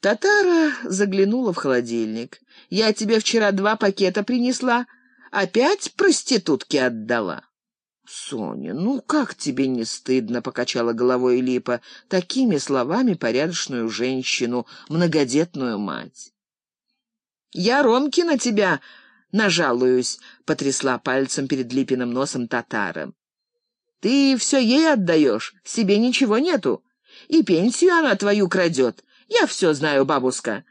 Татара заглянула в холодильник. «Я тебе вчера два пакета принесла, опять проститутке отдала». «Соня, ну как тебе не стыдно?» — покачала головой Липа. «Такими словами порядочную женщину, многодетную мать». «Я Ромки на тебя нажалуюсь», — потрясла пальцем перед Липиным носом татара. «Ты все ей отдаешь, себе ничего нету, и пенсию она твою крадет. Я все знаю, бабушка.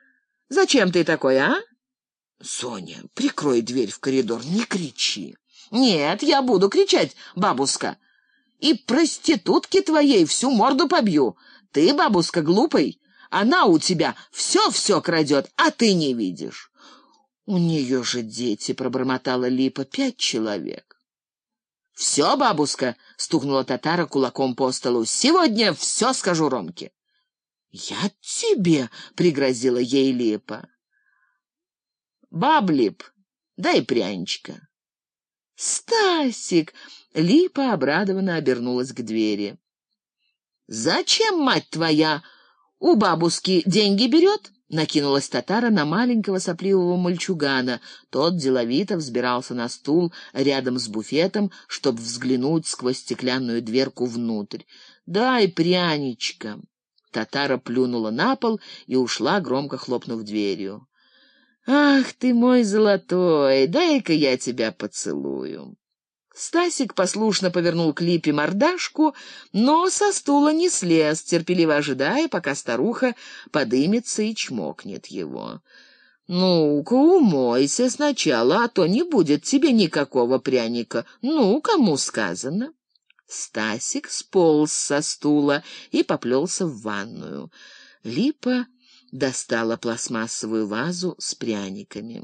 Зачем ты такой, а?» «Соня, прикрой дверь в коридор, не кричи». «Нет, я буду кричать, бабушка. И проститутке твоей всю морду побью. Ты, бабушка, глупый. Она у тебя все-все крадет, а ты не видишь». «У нее же дети», — пробормотала Липа, — «пять человек». «Все, бабушка», — стукнула татара кулаком по столу, — «сегодня все скажу Ромке». «Я тебе», — пригрозила ей Липа. «Баблип, дай пряничка». «Стасик!» — Липа обрадованно обернулась к двери. «Зачем, мать твоя, у бабушки деньги берет?» — накинулась татара на маленького сопливого мальчугана. Тот деловито взбирался на стул рядом с буфетом, чтобы взглянуть сквозь стеклянную дверку внутрь. «Дай пряничка!» Татара плюнула на пол и ушла, громко хлопнув дверью. «Ах ты мой золотой, дай-ка я тебя поцелую». Стасик послушно повернул к Липе мордашку, но со стула не слез, терпеливо ожидая, пока старуха подымется и чмокнет его. «Ну-ка, умойся сначала, а то не будет тебе никакого пряника. Ну, кому сказано?» Стасик сполз со стула и поплелся в ванную. Липа достала пластмассовую вазу с пряниками.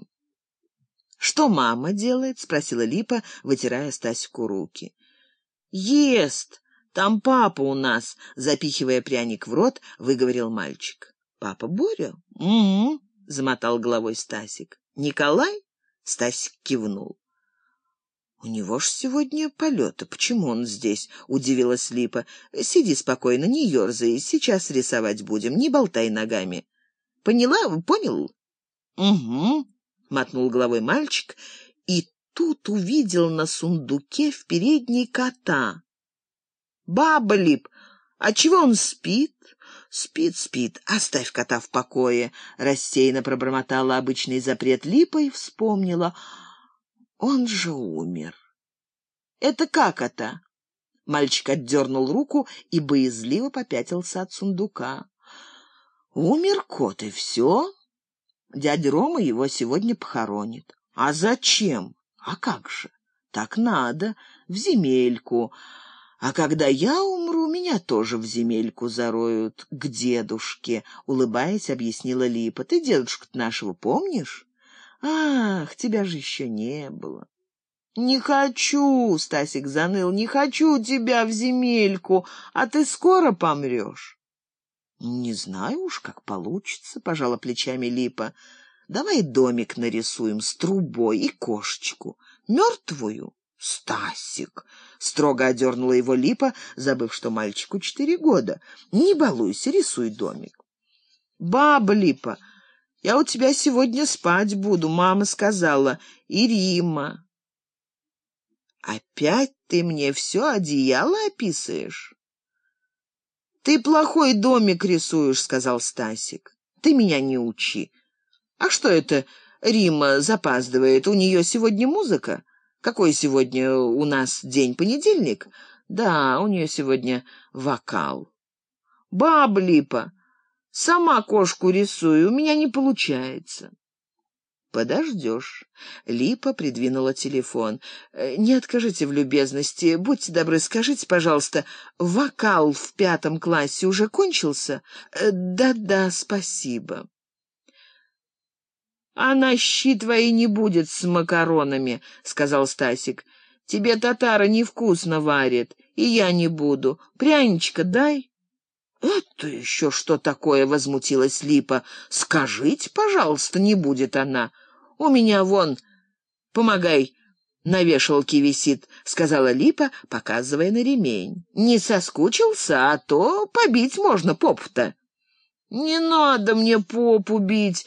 «Что мама делает?» — спросила Липа, вытирая Стасику руки. «Ест! Там папа у нас!» — запихивая пряник в рот, выговорил мальчик. «Папа Боря?» «Угу», — замотал головой Стасик. «Николай?» — Стасик кивнул. «У него ж сегодня полеты. Почему он здесь?» — удивилась Липа. «Сиди спокойно, не ерзай. Сейчас рисовать будем. Не болтай ногами». Поняла? Понял? Угу, мотнул головой мальчик и тут увидел на сундуке в передней кота. Баба Лип, а чего он спит? Спит, спит. Оставь кота в покое, рассеянно пробормотала обычный запрет Липа и вспомнила. Он же умер. Это как это? Мальчик отдернул руку и боязливо попятился от сундука. Умер кот, и все. Дядя Рома его сегодня похоронит. А зачем? А как же? Так надо, в земельку. А когда я умру, меня тоже в земельку зароют, к дедушке, улыбаясь, объяснила Липа. Ты дедушку нашего помнишь? Ах, тебя же еще не было. «Не хочу!» — Стасик заныл. «Не хочу тебя в земельку, а ты скоро помрешь». «Не знаю уж, как получится», — пожала плечами Липа. «Давай домик нарисуем с трубой и кошечку. Мертвую?» «Стасик!» — строго одернула его Липа, забыв, что мальчику четыре года. «Не балуйся, рисуй домик». «Баба Липа, я у тебя сегодня спать буду, мама сказала, и Рима». «Опять ты мне все одеяло описываешь?» «Ты плохой домик рисуешь», — сказал Стасик. «Ты меня не учи». «А что это Рима запаздывает? У нее сегодня музыка? Какой сегодня у нас день? Понедельник?» «Да, у нее сегодня вокал». «Баблипа, сама кошку рисую, у меня не получается». «Подождешь». Липа придвинула телефон. «Э, «Не откажите в любезности. Будьте добры, скажите, пожалуйста, вокал в пятом классе уже кончился?» э, «Да-да, спасибо». «А на щи твои не будет с макаронами», — сказал Стасик. «Тебе татара невкусно варит, и я не буду. Пряничка дай». «Это еще что такое?» — возмутилась Липа. «Скажите, пожалуйста, не будет она». У меня вон, помогай, на вешалке висит, — сказала Липа, показывая на ремень. Не соскучился, а то побить можно поп-то. «Не надо мне попу бить!»